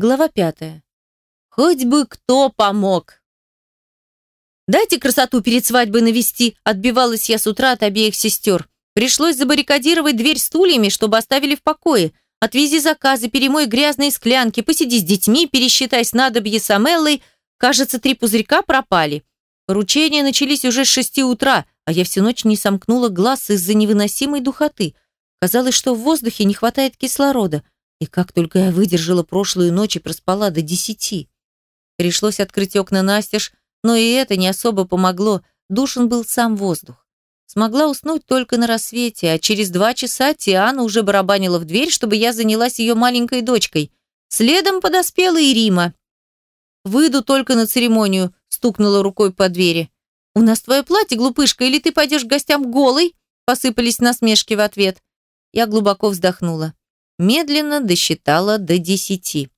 Глава пятая. Хоть бы кто помог. «Дайте красоту перед свадьбой навести», отбивалась я с утра от обеих сестер. Пришлось забаррикадировать дверь стульями, чтобы оставили в покое. Отвези заказы, перемой грязные склянки, посиди с детьми, пересчитай снадобье с Амеллой. Кажется, три пузырька пропали. Поручения начались уже с шести утра, а я всю ночь не сомкнула глаз из-за невыносимой духоты. Казалось, что в воздухе не хватает кислорода. И как только я выдержала прошлую ночь и проспала до десяти. Пришлось открыть окна настежь, но и это не особо помогло. Душен был сам воздух. Смогла уснуть только на рассвете, а через два часа Тиана уже барабанила в дверь, чтобы я занялась ее маленькой дочкой. Следом подоспела и Рима. «Выйду только на церемонию», — стукнула рукой по двери. «У нас твое платье, глупышка, или ты пойдешь к гостям голой?» Посыпались насмешки в ответ. Я глубоко вздохнула. Медленно досчитала до десяти.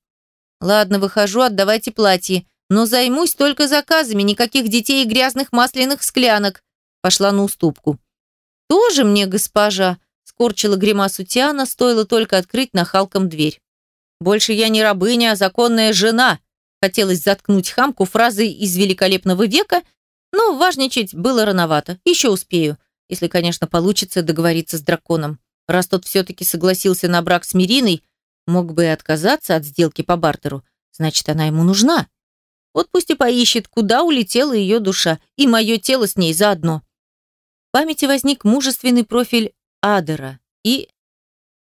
«Ладно, выхожу, отдавайте платье. Но займусь только заказами, никаких детей и грязных масляных склянок. Пошла на уступку. Тоже мне, госпожа, скорчила гримасу Тиана, стоило только открыть нахалком дверь. Больше я не рабыня, а законная жена. Хотелось заткнуть хамку фразой из великолепного века, но важничать было рановато. Еще успею, если, конечно, получится договориться с драконом. Раз тот все-таки согласился на брак с Мириной, мог бы и отказаться от сделки по бартеру. Значит, она ему нужна. Вот пусть и поищет, куда улетела ее душа, и мое тело с ней заодно. В памяти возник мужественный профиль Адера, и...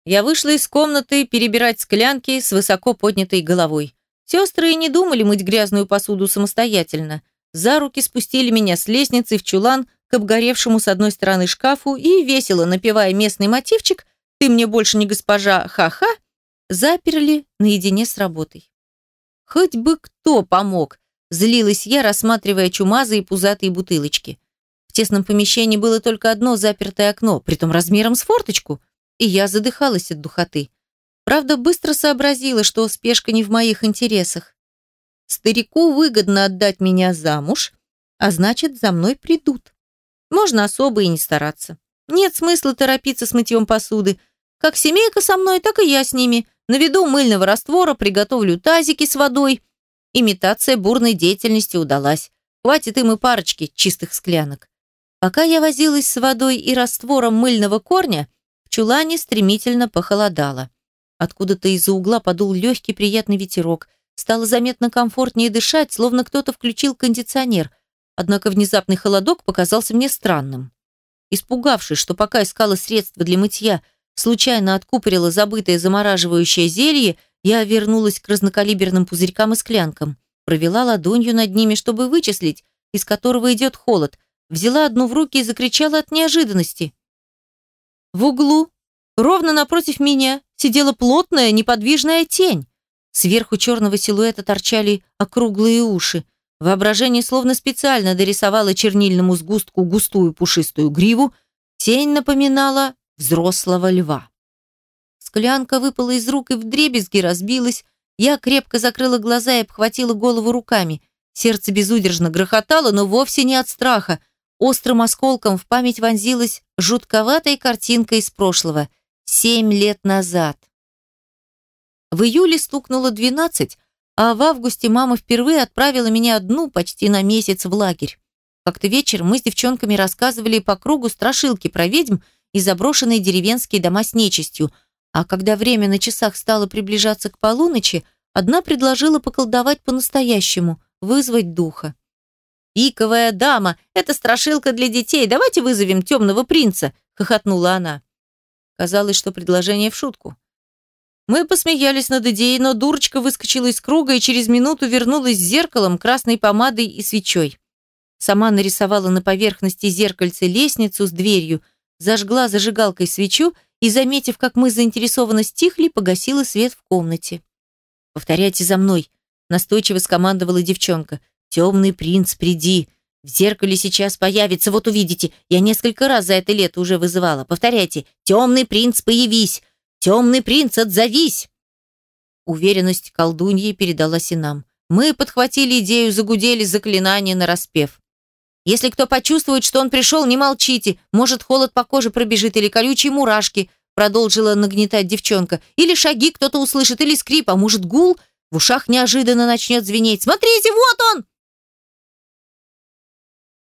Я вышла из комнаты перебирать склянки с высоко поднятой головой. Сестры и не думали мыть грязную посуду самостоятельно. За руки спустили меня с лестницы в чулан к обгоревшему с одной стороны шкафу и, весело напевая местный мотивчик «Ты мне больше не госпожа, ха-ха», заперли наедине с работой. Хоть бы кто помог, злилась я, рассматривая чумазые пузатые бутылочки. В тесном помещении было только одно запертое окно, притом размером с форточку, и я задыхалась от духоты. Правда, быстро сообразила, что спешка не в моих интересах. Старику выгодно отдать меня замуж, а значит, за мной придут. Можно особо и не стараться. Нет смысла торопиться с мытьем посуды. Как семейка со мной, так и я с ними. Наведу мыльного раствора, приготовлю тазики с водой. Имитация бурной деятельности удалась. Хватит им и парочки чистых склянок. Пока я возилась с водой и раствором мыльного корня, в чулане стремительно похолодало. Откуда-то из-за угла подул легкий приятный ветерок. Стало заметно комфортнее дышать, словно кто-то включил кондиционер. Однако внезапный холодок показался мне странным. Испугавшись, что пока искала средства для мытья, случайно откупорила забытое замораживающее зелье, я вернулась к разнокалиберным пузырькам и склянкам, провела ладонью над ними, чтобы вычислить, из которого идет холод, взяла одну в руки и закричала от неожиданности. В углу, ровно напротив меня, сидела плотная, неподвижная тень. Сверху черного силуэта торчали округлые уши. Воображение словно специально дорисовало чернильному сгустку густую пушистую гриву. Тень напоминала взрослого льва. Склянка выпала из рук и вдребезги разбилась. Я крепко закрыла глаза и обхватила голову руками. Сердце безудержно грохотало, но вовсе не от страха. Острым осколком в память вонзилась жутковатая картинка из прошлого. Семь лет назад. В июле стукнуло двенадцать, а в августе мама впервые отправила меня одну почти на месяц в лагерь. Как-то вечером мы с девчонками рассказывали по кругу страшилки про ведьм и заброшенные деревенские дома с нечистью, а когда время на часах стало приближаться к полуночи, одна предложила поколдовать по-настоящему, вызвать духа. «Пиковая дама! Это страшилка для детей! Давайте вызовем темного принца!» — хохотнула она. Казалось, что предложение в шутку. Мы посмеялись над идеей, но дурочка выскочила из круга и через минуту вернулась с зеркалом, красной помадой и свечой. Сама нарисовала на поверхности зеркальца лестницу с дверью, зажгла зажигалкой свечу и, заметив, как мы заинтересованно стихли, погасила свет в комнате. «Повторяйте за мной», — настойчиво скомандовала девчонка. «Темный принц, приди. В зеркале сейчас появится, вот увидите. Я несколько раз за это лето уже вызывала. Повторяйте. Темный принц, появись. Темный принц, отзовись». Уверенность колдуньи передалась и нам. Мы подхватили идею, загудели заклинание на распев. Если кто почувствует, что он пришел, не молчите. Может, холод по коже пробежит или колючие мурашки, продолжила нагнетать девчонка. Или шаги кто-то услышит, или скрип, а может, гул. В ушах неожиданно начнет звенеть. «Смотрите, вот он!»